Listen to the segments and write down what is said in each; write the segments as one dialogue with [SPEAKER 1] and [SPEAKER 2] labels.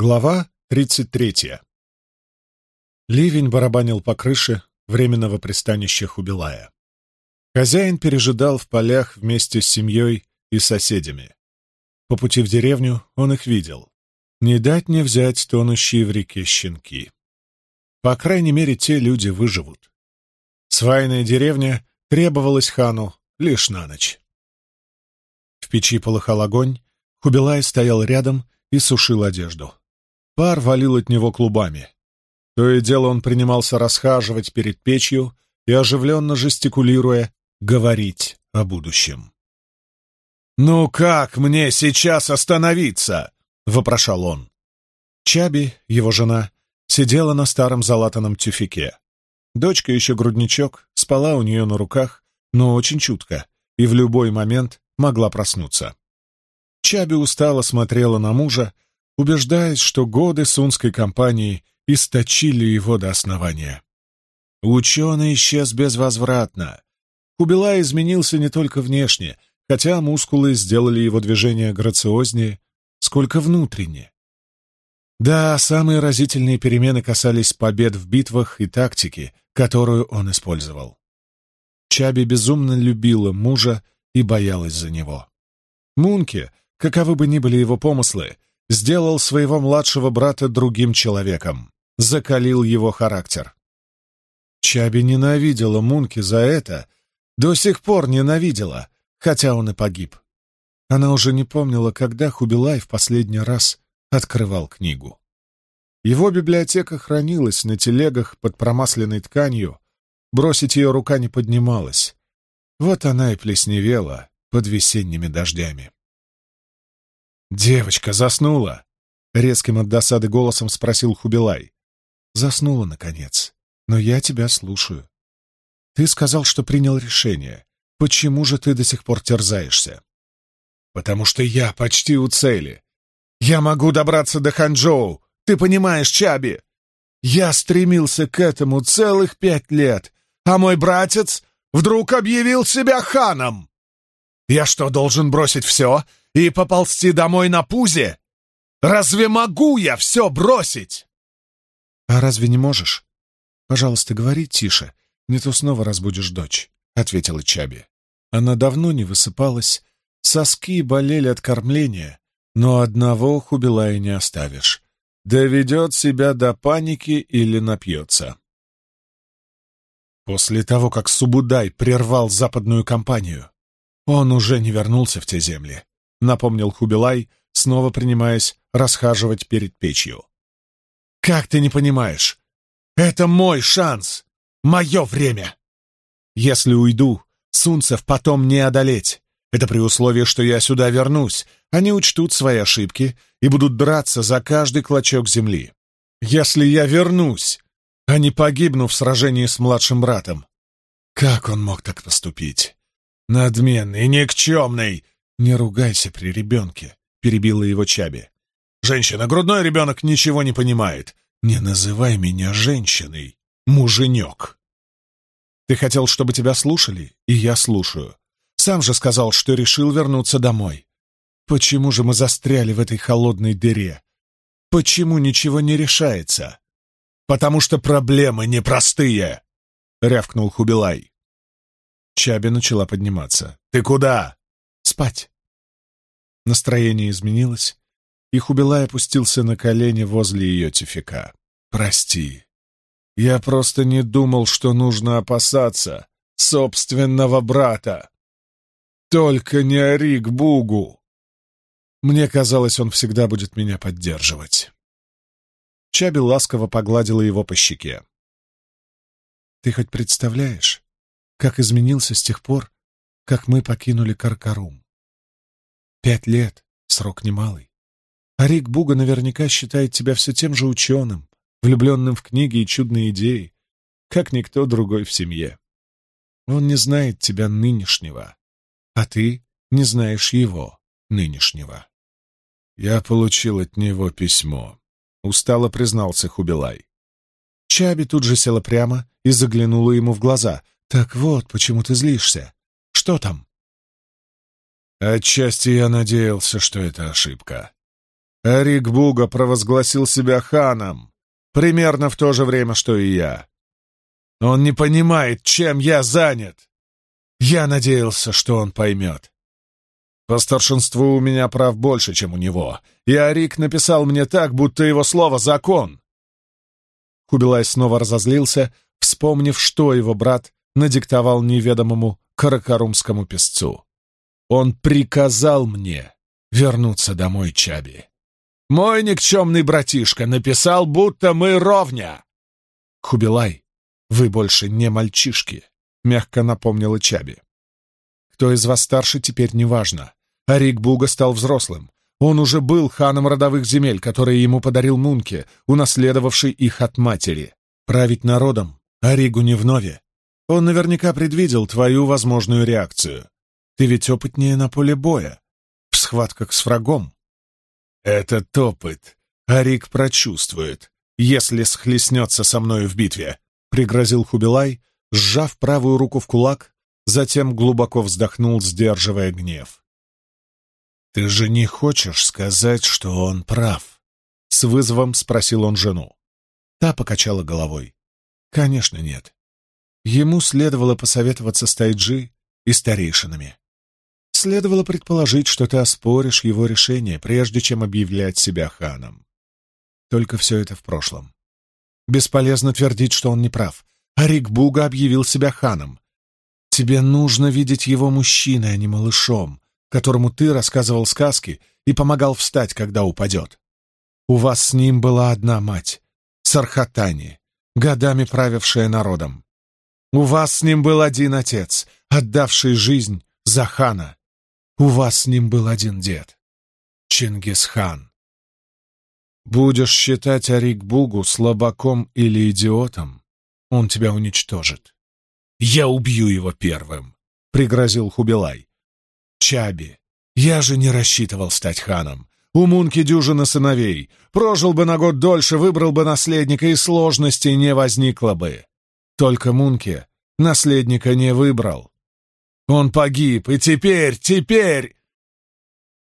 [SPEAKER 1] Глава 33. Ливень барабанил по крыше временного пристанища Хубилая. Хозяин пережидал в полях вместе с семьей и соседями. По пути в деревню он их видел. Не дать не взять тонущие в реке щенки. По крайней мере, те люди выживут. Свайная деревня требовалась хану лишь на ночь. В печи полыхал огонь, Хубилай стоял рядом и сушил одежду. Пар валил от него клубами. То и дело он принимался расхаживать перед печью и, оживленно жестикулируя, говорить о будущем. «Ну как мне сейчас остановиться?» — вопрошал он. Чаби, его жена, сидела на старом залатанном тюфике. Дочка еще грудничок, спала у нее на руках, но очень чутко, и в любой момент могла проснуться. Чаби устало смотрела на мужа, убеждаясь, что годы сунской компании источили его до основания. Ученый исчез безвозвратно. Кубила изменился не только внешне, хотя мускулы сделали его движения грациознее, сколько внутренне. Да, самые разительные перемены касались побед в битвах и тактики, которую он использовал. Чаби безумно любила мужа и боялась за него. Мунке, каковы бы ни были его помыслы, сделал своего младшего брата другим человеком, закалил его характер. Чаби ненавидела Мунки за это, до сих пор ненавидела, хотя он и погиб. Она уже не помнила, когда Хубилай в последний раз открывал книгу. Его библиотека хранилась на телегах под промасленной тканью, бросить ее рука не поднималась. Вот она и плесневела под весенними дождями. «Девочка заснула!» — резким от досады голосом спросил Хубилай. «Заснула, наконец. Но я тебя слушаю. Ты сказал, что принял решение. Почему же ты до сих пор терзаешься?» «Потому что я почти у цели. Я могу добраться до Ханчжоу, ты понимаешь, Чаби? Я стремился к этому целых пять лет, а мой братец вдруг объявил себя ханом. Я что, должен бросить все и поползти домой на пузе? Разве могу я все бросить?
[SPEAKER 2] А разве не можешь? Пожалуйста, говори тише, не то снова разбудишь дочь, — ответила Чаби. Она давно не высыпалась, соски болели от кормления, но одного Хубилая не оставишь. Доведет себя до паники или напьется. После того, как Субудай прервал западную кампанию, он уже не вернулся в те земли, напомнил Хубилай, снова принимаясь расхаживать перед печью. «Как ты не понимаешь? Это мой шанс! Мое время! Если уйду, Сунцев потом не одолеть. Это при условии, что я сюда вернусь. Они учтут свои ошибки и будут драться за каждый клочок земли. Если я вернусь, а не погибну в сражении с младшим братом. Как он мог так поступить? Надменный, никчемный! Не ругайся при ребенке, — перебила его Чаби. Женщина, грудной ребенок ничего не понимает. Не называй меня женщиной, муженек. Ты хотел, чтобы тебя слушали, и я слушаю. Сам же сказал, что решил вернуться домой. Почему же мы застряли в этой холодной дыре? Почему ничего не решается? Потому что проблемы непростые, — рявкнул Хубилай. Чаби начала подниматься. «Ты куда?» «Спать». Настроение изменилось, и Хубилай опустился на колени возле ее тюфика. «Прости. Я просто не думал, что нужно опасаться собственного брата. Только не Арик Бугу. Мне казалось, он всегда будет меня поддерживать. Чаби ласково погладила его по щеке. Ты хоть представляешь, как изменился с тех пор, как мы покинули Каркарум? Пять лет — срок немалый. Арик Буга наверняка считает тебя все тем же ученым, влюбленным в книги и чудные идеи, как никто другой в семье. Он не знает тебя нынешнего, а ты не знаешь его нынешнего. Я получил от него письмо. Устало признался Хубилай. Чаби тут же села прямо и заглянула ему в глаза. «Так вот, почему ты злишься. Что там?» Отчасти я надеялся, что это ошибка. Арик Буга провозгласил себя ханом, примерно в то же время, что и я. Он не понимает, чем я занят. Я надеялся, что он поймет. По старшинству у меня прав больше, чем у него, и Арик написал мне так, будто его слово — закон. Кубилай снова разозлился, вспомнив, что его брат надиктовал неведомому каракарумскому песцу. Он приказал мне вернуться домой, Чаби. Мой никчемный братишка написал, будто мы ровня. Хубилай, вы больше не мальчишки, мягко напомнила Чаби. Кто из вас старше, теперь не важно. Арик Буга стал взрослым. Он уже был ханом родовых земель, которые ему подарил Мунке, унаследовавший их от матери. Править народом Аригу не вновь. Он наверняка предвидел твою возможную реакцию. Ты ведь опытнее на поле боя, в схватках с врагом. «Этот опыт Арик прочувствует, если схлестнется со мною в битве», — пригрозил Хубилай, сжав правую руку в кулак, затем глубоко вздохнул, сдерживая гнев. «Ты же не хочешь сказать, что он прав?» — с вызовом спросил он жену. Та покачала головой. «Конечно, нет. Ему следовало посоветоваться с Тайджи и старейшинами. Следовало предположить, что ты оспоришь его решение, прежде чем объявлять себя ханом. Только все это в прошлом. Бесполезно твердить, что он не прав. Арик Буга объявил себя ханом. Тебе нужно видеть его мужчиной, а не малышом, которому ты рассказывал сказки и помогал встать, когда упадет. У вас с ним была одна мать — Сархатани, годами правившая народом. У вас с ним был один отец, отдавший жизнь за хана. У вас с ним был один дед — Чингисхан. Будешь считать Арик-Бугу слабаком или идиотом, он тебя уничтожит. Я убью его первым, — пригрозил Хубилай. Чаби, я же не рассчитывал стать ханом. У Мунки дюжина сыновей. Прожил бы на год дольше, выбрал бы наследника, и сложностей не возникло бы. Только Мунке наследника не выбрал. Он погиб, и теперь, теперь...»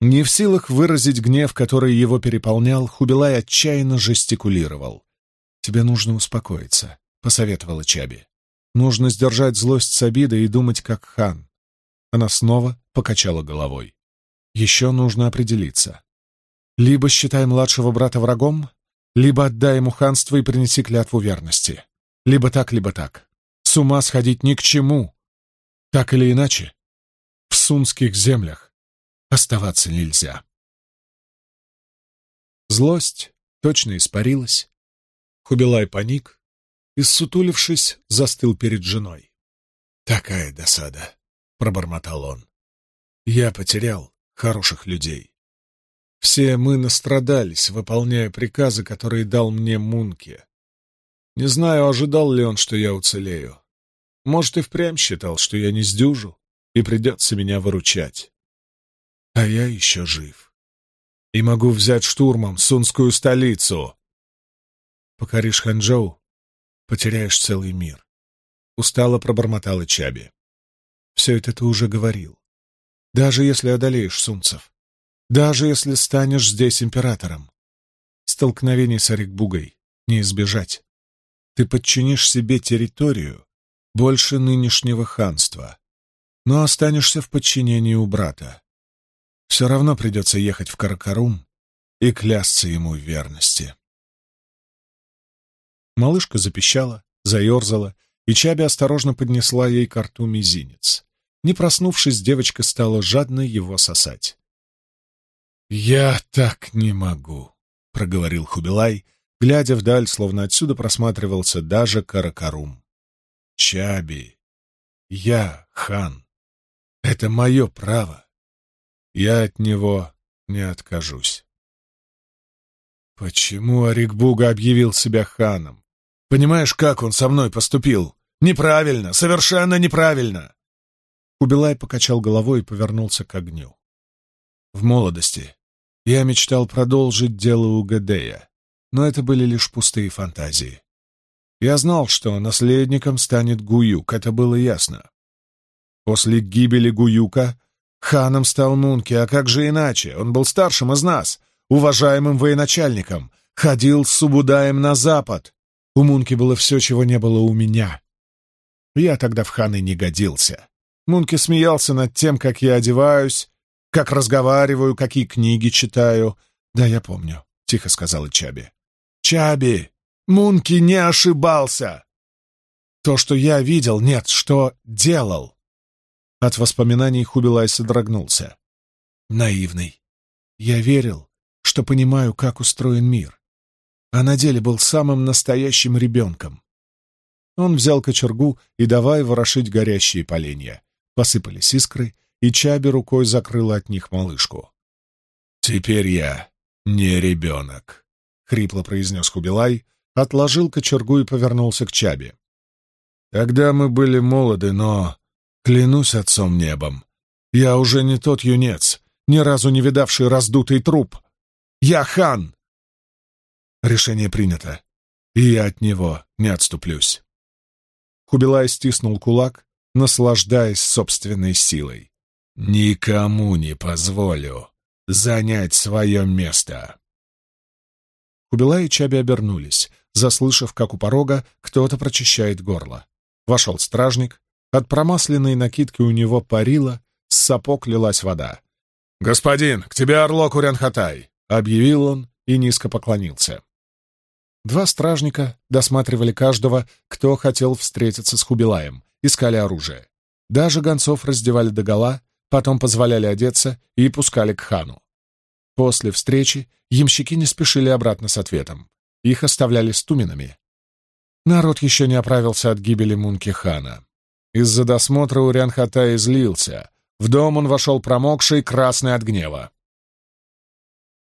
[SPEAKER 2] Не в силах выразить гнев, который его переполнял, Хубилай отчаянно жестикулировал. «Тебе нужно успокоиться», — посоветовала Чаби. «Нужно сдержать злость с обидой и думать как хан». Она снова покачала головой. «Еще нужно определиться. Либо считай младшего брата врагом, либо отдай ему ханство и принеси клятву верности. Либо так, либо так. С ума сходить ни к чему. Так или иначе, в сунских землях оставаться нельзя. Злость точно испарилась. Хубилай паник и, сутулившись, застыл перед женой. «Такая досада», — пробормотал он. «Я потерял хороших людей. Все мы настрадались, выполняя приказы, которые дал мне Мунке. Не знаю, ожидал ли он, что я уцелею. Может, и впрямь считал, что я не сдюжу, и придется меня выручать. А я еще жив. И могу взять штурмом сунскую столицу. Покоришь Ханчжоу, потеряешь целый мир. Устало пробормотала Чаби. Все это ты уже говорил. Даже если одолеешь сунцев. Даже если станешь здесь императором. Столкновений с Арикбугой не избежать. Ты подчинишь себе территорию, больше нынешнего ханства, но останешься в подчинении у брата. Все равно придется ехать в Каракарум и клясться ему в верности. Малышка запищала, заерзала, и Чаби осторожно поднесла ей к рту мизинец. Не проснувшись, девочка стала жадно его сосать. «Я так не могу», — проговорил Хубилай, глядя вдаль, словно отсюда просматривался даже Каракарум. Чаби. Я хан. Это мое право. Я от него не откажусь. Почему Арикбуга объявил себя ханом? Понимаешь, как он со мной поступил? Неправильно, совершенно неправильно. Убилай покачал головой и повернулся к огню. В молодости я мечтал продолжить дело у Гадея, но это были лишь пустые фантазии. Я знал, что наследником станет Гуюк, это было ясно. После гибели Гуюка ханом стал Мунки, а как же иначе? Он был старшим из нас. уважаемым военачальником, ходил с Субудаем на запад. У Мунки было все, чего не было у меня. Я тогда в ханы не годился. Мунки смеялся над тем, как я одеваюсь, как разговариваю, какие книги читаю. Да, я помню, — тихо сказала Чаби. Чаби, Мунки не ошибался. То, что я видел, нет, что делал. От воспоминаний Хубилай содрогнулся. Наивный. Я верил, что понимаю, как устроен мир. А на деле был самым настоящим ребенком. Он взял кочергу и давай ворошить горящие поленья. Посыпались искры, и Чаби рукой закрыла от них малышку. «Теперь я не ребенок», — хрипло произнес Хубилай, отложил кочергу и повернулся к Чаби. «Тогда мы были молоды, но, клянусь отцом небом, я уже не тот юнец, ни разу не видавший раздутый труп. Я хан!» Решение принято, и я от него не отступлюсь. Хубилай стиснул кулак, наслаждаясь собственной силой. «Никому не позволю занять свое место!» Хубилай и Чаби обернулись, заслышав, как у порога кто-то прочищает горло. Вошел стражник, от промасленной накидки у него парило, с сапог лилась вода. «Господин, к тебе орлок Урянхатай!» — объявил он и низко поклонился. Два стражника досматривали каждого, кто хотел встретиться с Хубилаем, искали оружие. Даже гонцов раздевали догола, потом позволяли одеться и пускали к хану. После встречи ямщики не спешили обратно с ответом. Их оставляли с туменами. Народ еще не оправился от гибели Мунки хана. Из-за досмотра Урян Хатай излился. В дом он вошел промокший, красный от гнева.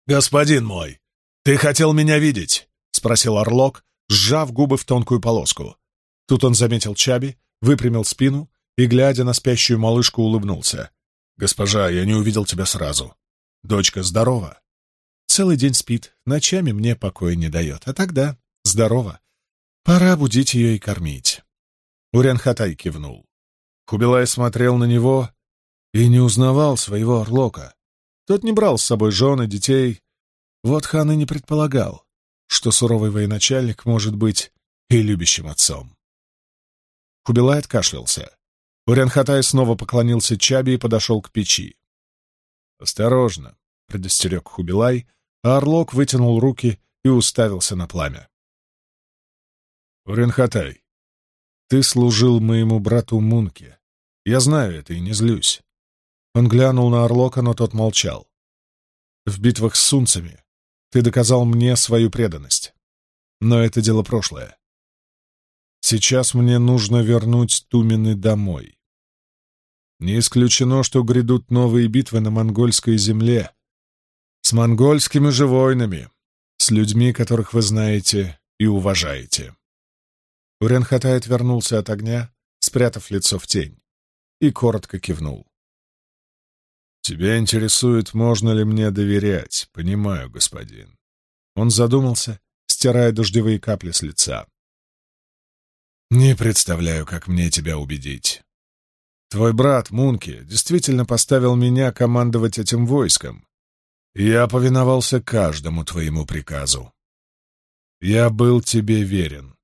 [SPEAKER 2] «Господин мой, ты хотел меня видеть?» — спросил Орлок, сжав губы в тонкую полоску. Тут он заметил Чаби, выпрямил спину и, глядя на спящую малышку, улыбнулся. «Госпожа, я не увидел тебя сразу. Дочка здорова?» «Целый день спит, ночами мне покоя не дает. А тогда здорова. Пора будить ее и кормить». Урянхатай кивнул. Хубилай смотрел на него и не узнавал своего Орлока. Тот не брал с собой жены, детей. Вот хан и не предполагал что суровый военачальник может быть и любящим отцом. Хубилай откашлялся. Урянхатай снова поклонился Чаби и подошел к печи. «Осторожно!» — предостерег Хубилай, а Орлок вытянул руки и уставился на пламя. «Урянхатай, ты служил моему брату Мунке. Я знаю это и не злюсь». Он глянул на Орлока, но тот молчал. «В битвах с сунцами ты доказал мне свою преданность. Но это дело прошлое. Сейчас мне нужно вернуть Тумины домой. Не исключено, что грядут новые битвы на монгольской земле. С монгольскими же воинами, с людьми, которых вы знаете и уважаете. Уренхатай отвернулся от огня, спрятав лицо в тень, и коротко кивнул. «Тебя интересует, можно ли мне доверять. Понимаю, господин». Он задумался, стирая дождевые капли с лица. «Не представляю, как мне тебя убедить. Твой брат, Мунки, действительно поставил меня командовать этим войском. Я повиновался каждому твоему приказу. Я был тебе верен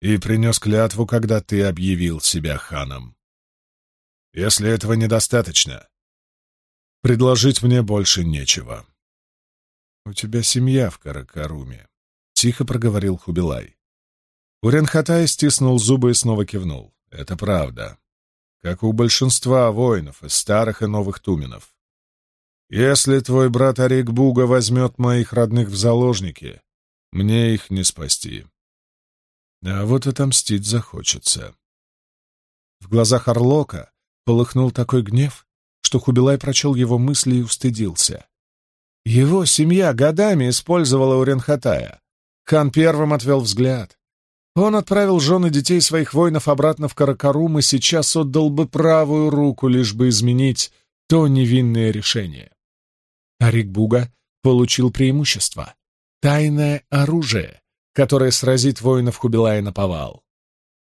[SPEAKER 2] и принес клятву, когда ты объявил себя ханом. Если этого недостаточно, Предложить мне больше нечего. «У тебя семья в Каракаруме», — тихо проговорил Хубилай. Уренхатай стиснул зубы и снова кивнул. «Это правда. Как у большинства воинов, из старых и новых туменов. Если твой брат Арик Буга возьмет моих родных в заложники, мне их не спасти. А вот отомстить захочется». В глазах Орлока полыхнул такой гнев, что Хубилай прочел его мысли и устыдился. Его семья годами использовала Уренхатая. Хан первым отвел взгляд. Он отправил жены детей своих воинов обратно в Каракарум и сейчас отдал бы правую руку, лишь бы изменить то невинное решение. Арик Буга получил преимущество — тайное оружие, которое сразит воинов Хубилая на повал.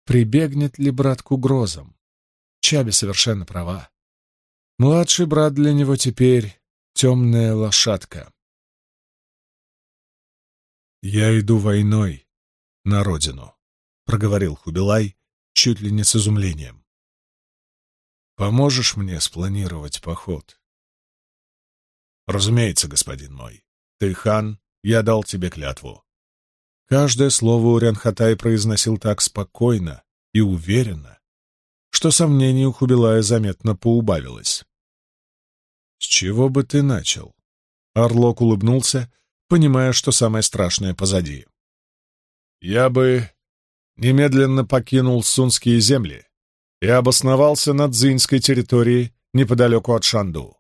[SPEAKER 2] Прибегнет ли брат к угрозам? Чаби совершенно права. Младший брат для него теперь темная лошадка.
[SPEAKER 1] «Я иду войной на родину», — проговорил Хубилай чуть ли не с изумлением. «Поможешь мне спланировать поход?» «Разумеется, господин мой. Ты хан, я дал тебе клятву». Каждое слово Урянхатай произносил так спокойно и уверенно, что сомнений у Хубилая заметно поубавилось. «С чего бы ты начал?» Орлок улыбнулся, понимая, что самое страшное позади. «Я бы немедленно покинул Сунские земли и обосновался на Дзинской территории неподалеку от Шанду.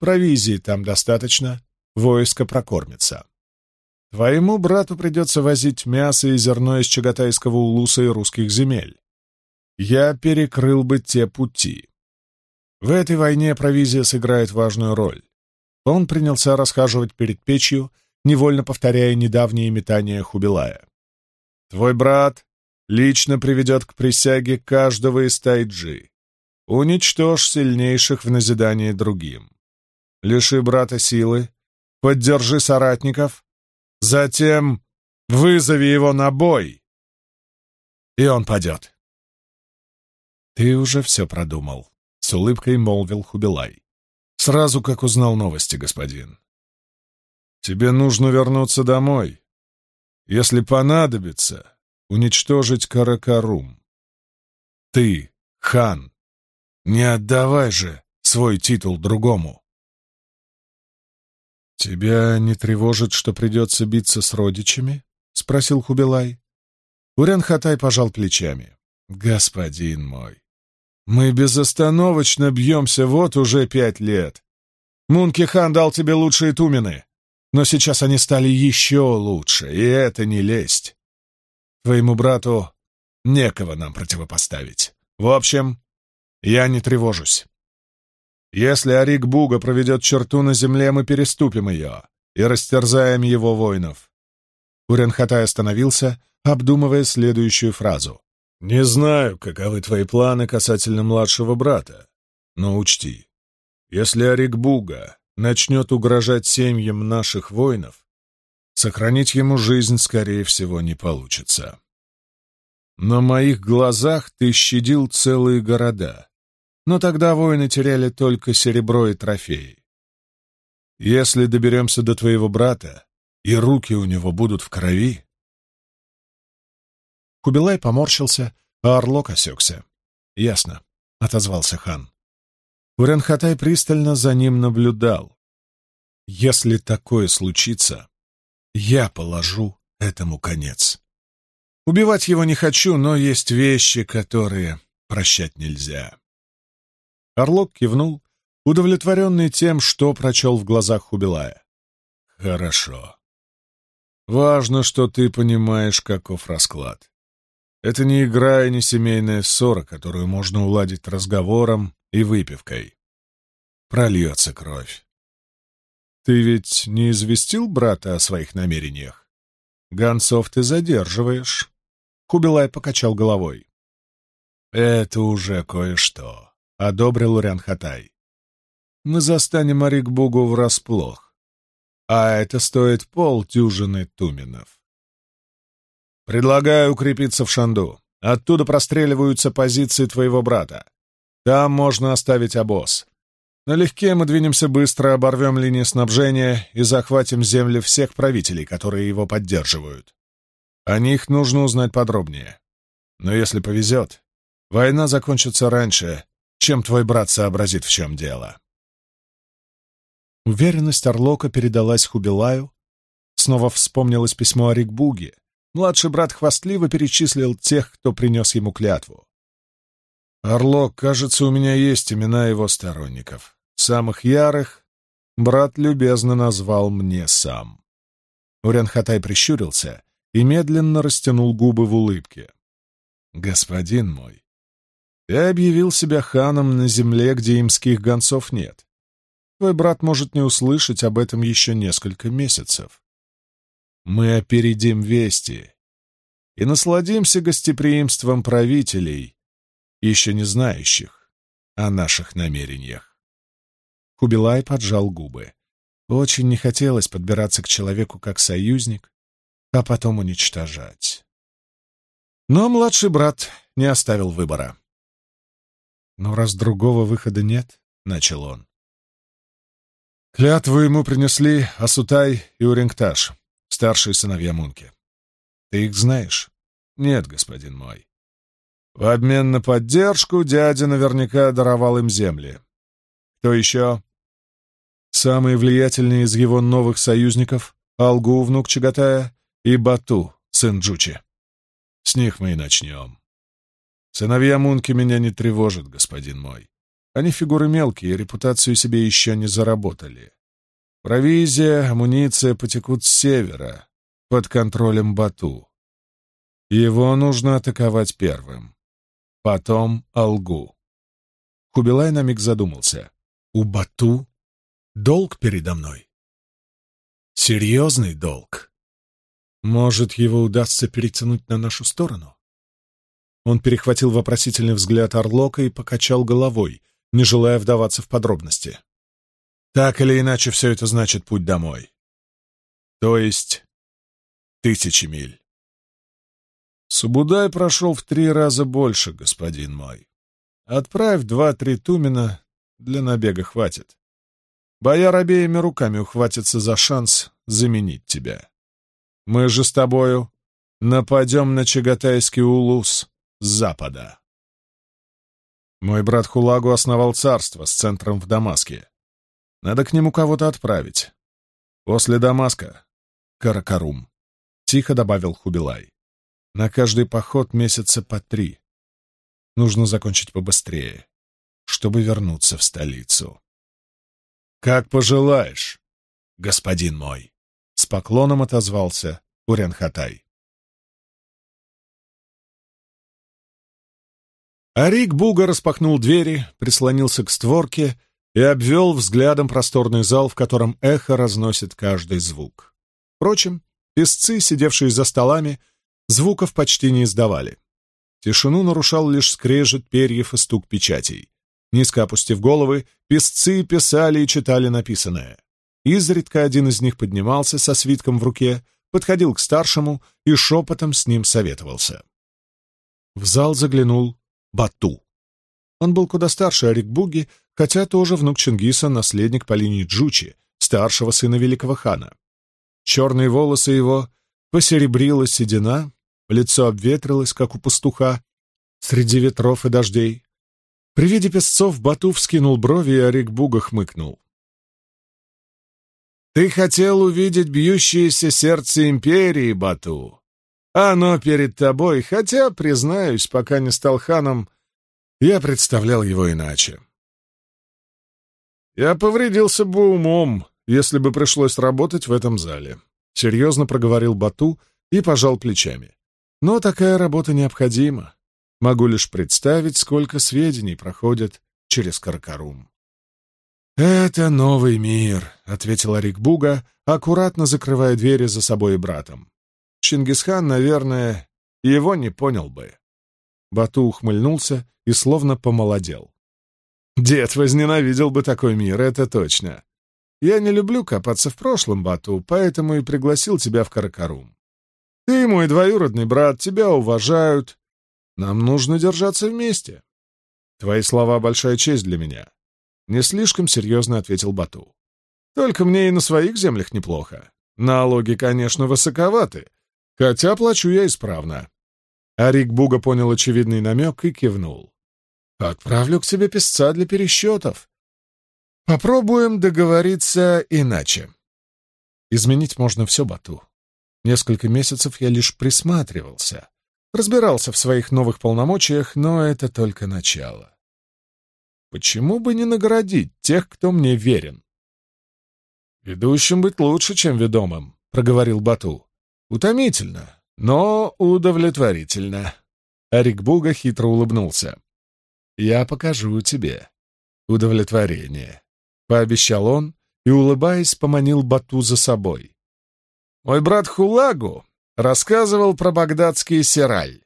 [SPEAKER 1] Провизии там достаточно, войско прокормится. Твоему брату придется возить мясо и зерно из Чагатайского улуса и русских земель. Я перекрыл бы те пути. В этой войне провизия сыграет важную роль. Он принялся расхаживать перед печью, невольно повторяя недавние метания Хубилая. «Твой брат лично приведет к присяге каждого из тайджи. Уничтожь сильнейших в назидании другим. Лиши брата силы, поддержи соратников, затем вызови его на бой, и он падет». «Ты уже все продумал», — с улыбкой молвил Хубилай. Сразу как узнал новости, господин. Тебе нужно вернуться домой. Если понадобится, уничтожить Каракарум. Ты, хан, не отдавай же свой титул другому. «Тебя не тревожит, что придется биться с родичами?» — спросил Хубилай. Урянхатай пожал плечами. «Господин мой, мы безостановочно бьемся вот уже пять лет. Мунки-хан дал тебе лучшие тумены, но сейчас они стали еще лучше, и это не лесть. Твоему брату некого нам противопоставить. В общем, я не тревожусь. Если Арик Буга проведет черту на земле, мы переступим ее и растерзаем его воинов. Уренхатай остановился, обдумывая следующую фразу. «Не знаю, каковы твои планы касательно младшего брата, но учти, если Арикбуга начнет угрожать семьям наших воинов, сохранить ему жизнь, скорее всего, не получится. На моих глазах ты щадил целые города, но тогда воины теряли только серебро и трофеи. Если доберемся до твоего брата, и руки у него будут в крови, Кубилай поморщился, а Орлок осекся. «Ясно», — отозвался хан. Уренхатай пристально за ним наблюдал. «Если такое случится, я положу этому конец. Убивать его не хочу, но есть вещи, которые прощать нельзя». Орлок кивнул, удовлетворенный тем, что прочел в глазах Хубилая. «Хорошо. Важно, что ты понимаешь, каков расклад. Это не игра и не семейная ссора, которую можно уладить разговором и выпивкой. Прольется кровь. Ты ведь не известил брата о своих намерениях? Гонцов ты задерживаешь. Кубилай покачал головой. Это уже кое-что, — одобрил Урян Хатай. Мы застанем Арикбугу врасплох, а это стоит полдюжины туменов. Предлагаю укрепиться в Шанду. Оттуда простреливаются позиции твоего брата. Там можно оставить обоз. Налегке мы двинемся быстро, оборвем линии снабжения и захватим земли всех правителей, которые его поддерживают. О них нужно узнать подробнее. Но если повезет, война закончится раньше, чем твой брат сообразит, в чем дело. Уверенность Орлока передалась Хубилаю. Снова вспомнилось письмо о Рикбуге, Младший брат хвастливо перечислил тех, кто принес ему клятву. «Орлок, кажется, у меня есть имена его сторонников. Самых ярых брат любезно назвал мне сам». Урянхатай прищурился и медленно растянул губы в улыбке. «Господин мой, ты объявил себя ханом на земле, где имских гонцов нет. Твой брат может не услышать об этом еще несколько месяцев. Мы опередим вести и насладимся гостеприимством правителей, еще не знающих о наших намерениях. Хубилай поджал губы. Очень не хотелось подбираться к человеку как союзник, а потом уничтожать. Но младший брат не оставил выбора. «Но раз другого выхода нет», — начал он. Клятву ему принесли Асутай и Урингташ, старшие сыновья Мунки. Ты их знаешь? Нет, господин мой. В обмен на поддержку дядя наверняка даровал им земли. Кто еще? Самые влиятельные из его новых союзников — Алгу, внук Чагатая, и Бату, сын Джучи. С них мы и начнем. Сыновья Мунки меня не тревожат, господин мой. Они фигуры мелкие, репутацию себе еще не заработали. Провизия, амуниция потекут с севера, под контролем Бату. Его нужно атаковать первым. Потом Алгу. Хубилай на миг задумался. У Бату долг передо мной. Серьезный долг. Может, его удастся перетянуть на нашу сторону? Он перехватил вопросительный взгляд Орлока и покачал головой, не желая вдаваться в подробности. Так или иначе, все это значит путь домой. То есть тысячи миль. Субудай прошел в три раза больше, господин мой. Отправь два-три тумена, для набега хватит. Бояр обеими руками ухватится за шанс заменить тебя. Мы же с тобою нападем на Чагатайский улус запада. Мой брат Хулагу основал царство с центром в Дамаске. Надо к нему кого-то отправить. После Дамаска — Каракарум, — тихо добавил Хубилай. На каждый поход месяца по три. Нужно закончить побыстрее, чтобы вернуться в столицу. «Как пожелаешь, господин мой!» — с поклоном отозвался Уренхатай. Арик Буга распахнул двери, прислонился к створке и обвел взглядом просторный зал, в котором эхо разносит каждый звук. Впрочем, песцы, сидевшие за столами, звуков почти не издавали. Тишину нарушал лишь скрежет перьев и стук печатей. Низко опустив головы, песцы писали и читали написанное. Изредка один из них поднимался со свитком в руке, подходил к старшему и шепотом с ним советовался. В зал заглянул Бату. Он был куда старше Арикбуги, хотя тоже внук Чингиса, наследник по линии Джучи, старшего сына великого хана. Черные волосы его посеребрила седина, лицо обветрилось, как у пастуха, среди ветров и дождей. При виде песцов Бату вскинул брови, и Арикбуга хмыкнул. «Ты хотел увидеть бьющееся сердце империи, Бату. Оно перед тобой, хотя, признаюсь, пока не стал ханом, я представлял его иначе. Я повредился бы умом, если бы пришлось работать в этом зале. Серьезно проговорил Бату и пожал плечами. Но такая работа необходима. Могу лишь представить, сколько сведений проходят через Каркарум. «Это новый мир», — ответил Арик Буга, аккуратно закрывая двери за собой и братом. Чингисхан, наверное, его не понял бы. Бату ухмыльнулся и словно помолодел. «Дед возненавидел бы такой мир, это точно. Я не люблю копаться в прошлом, Бату, поэтому и пригласил тебя в Каракарум. Ты мой двоюродный брат, тебя уважают. Нам нужно держаться вместе. Твои слова — большая честь для меня. Не слишком серьезно ответил Бату. Только мне и на своих землях неплохо. Налоги, конечно, высоковаты, хотя плачу я исправно. Арик Буга понял очевидный намек и кивнул. «Отправлю к тебе песца для пересчетов. Попробуем договориться иначе. Изменить можно все, Бату. Несколько месяцев я лишь присматривался, разбирался в своих новых полномочиях, но это только начало. Почему бы не наградить тех, кто мне верен? «Ведущим быть лучше, чем ведомым», — проговорил Бату. «Утомительно, но удовлетворительно». Арик Буга хитро улыбнулся. «Я покажу тебе удовлетворение», — пообещал он и, улыбаясь, поманил Бату за собой. «Мой брат Хулагу рассказывал про багдадский сираль.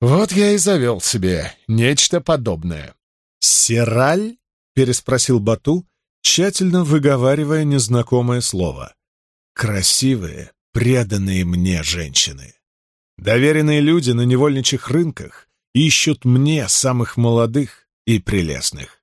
[SPEAKER 1] Вот я и завел себе нечто подобное». «Сираль?» — переспросил Бату, тщательно выговаривая незнакомое слово. «Красивые, преданные мне женщины. Доверенные люди на невольничьих рынках ищут мне самых молодых и прелестных.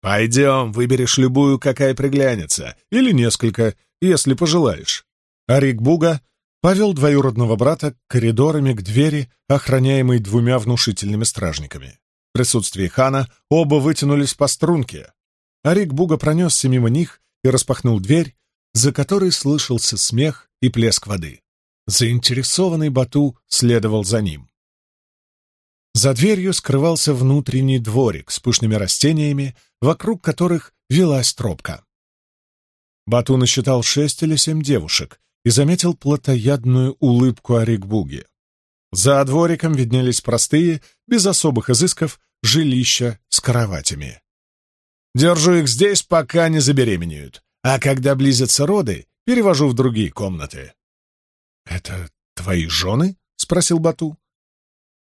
[SPEAKER 1] Пойдем, выберешь любую, какая приглянется, или несколько, если пожелаешь. Арик Буга повел двоюродного брата коридорами к двери, охраняемой двумя внушительными стражниками. В присутствии хана оба вытянулись по струнке. Арик Буга пронесся мимо них и распахнул дверь, за которой слышался смех и плеск воды. Заинтересованный Бату следовал за ним. За дверью скрывался внутренний дворик с пышными растениями, вокруг которых велась тропка. Бату насчитал шесть или семь девушек и заметил плотоядную улыбку Арикбуги. За двориком виднелись простые, без особых изысков, жилища с кроватями. «Держу их здесь, пока не забеременеют, а когда близятся роды, перевожу в другие комнаты». «Это твои жены?» — спросил Бату.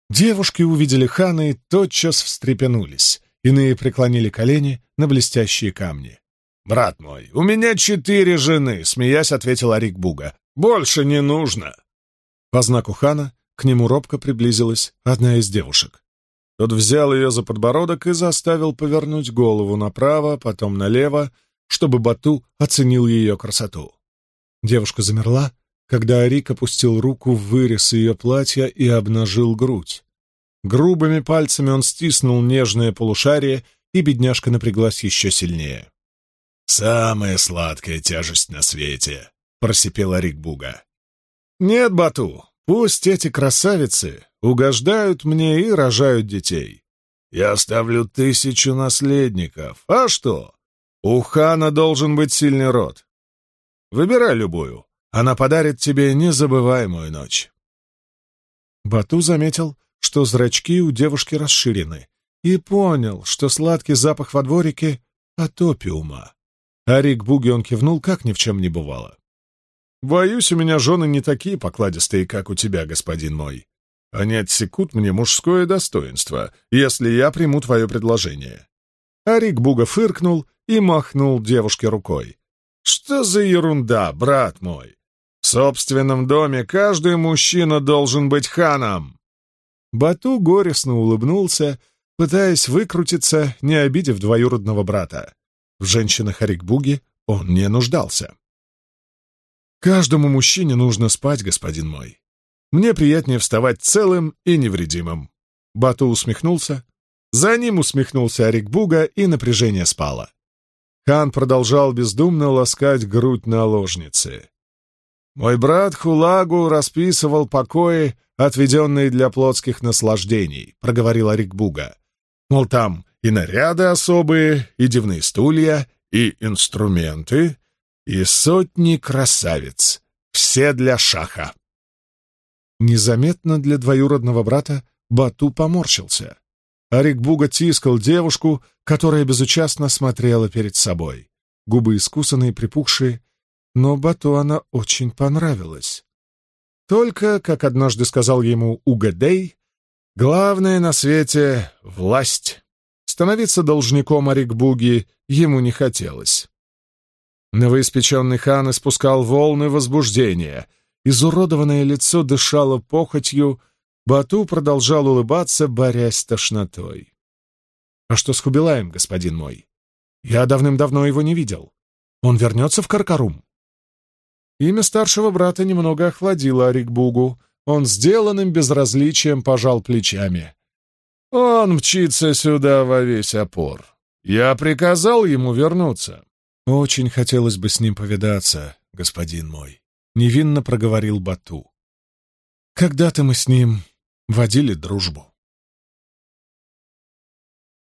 [SPEAKER 1] Девушки увидели хана и тотчас встрепенулись. Иные преклонили колени на блестящие камни. «Брат мой, у меня четыре жены», — смеясь ответил Арик Буга. «Больше не нужно». По знаку хана к нему робко приблизилась одна из девушек. Тот взял ее за подбородок и заставил повернуть голову направо, потом налево, чтобы Бату оценил ее красоту. Девушка замерла, когда Арик опустил руку в вырез ее платья и обнажил грудь. Грубыми пальцами он стиснул нежное полушарие, и бедняжка напряглась еще сильнее. «Самая сладкая тяжесть на свете», — просипел Арик Буга. «Нет, Бату, пусть эти красавицы угождают мне и рожают детей. Я оставлю тысячу наследников. А что? У хана должен быть сильный род. Выбирай любую, она подарит тебе незабываемую ночь. Бату заметил, что зрачки у девушки расширены, и понял, что сладкий запах во дворике — от опиума. А Рик Буги он кивнул, как ни в чем не бывало. «Боюсь, у меня жены не такие покладистые, как у тебя, господин мой. Они отсекут мне мужское достоинство, если я приму твое предложение». Арик Буга фыркнул и махнул девушке рукой. «Что за ерунда, брат мой? В собственном доме каждый мужчина должен быть ханом!» Бату горестно улыбнулся, пытаясь выкрутиться, не обидев двоюродного брата. В женщинах Арикбуги он не нуждался. «Каждому мужчине нужно спать, господин мой. Мне приятнее вставать целым и невредимым». Бату усмехнулся. За ним усмехнулся Арикбуга, и напряжение спало. Хан продолжал бездумно ласкать грудь наложницы. Мой брат Хулагу расписывал покои, отведенные для плотских наслаждений, — проговорил Арикбуга. Мол, там и наряды особые, и дивные стулья, и инструменты, и сотни красавиц, все для шаха. Незаметно для двоюродного брата Бату поморщился. Арикбуга тискал девушку, которая безучастно смотрела перед собой. Губы искусанные, припухшие, но Бату она очень понравилась. Только, как однажды сказал ему Угадей, главное на свете — власть. Становиться должником Арикбуги ему не хотелось. Новоиспеченный хан испускал волны возбуждения. Изуродованное лицо дышало похотью, Бату продолжал улыбаться, борясь с тошнотой. «А что с Хубилаем, господин мой? Я давным-давно его не видел. Он вернется в Каркарум?» Имя старшего брата немного охладило Арикбугу. Он сделанным безразличием пожал плечами. «Он мчится сюда во весь опор. Я приказал ему вернуться». «Очень хотелось бы с ним повидаться, господин мой», — невинно проговорил Бату. «Когда-то мы с ним водили дружбу».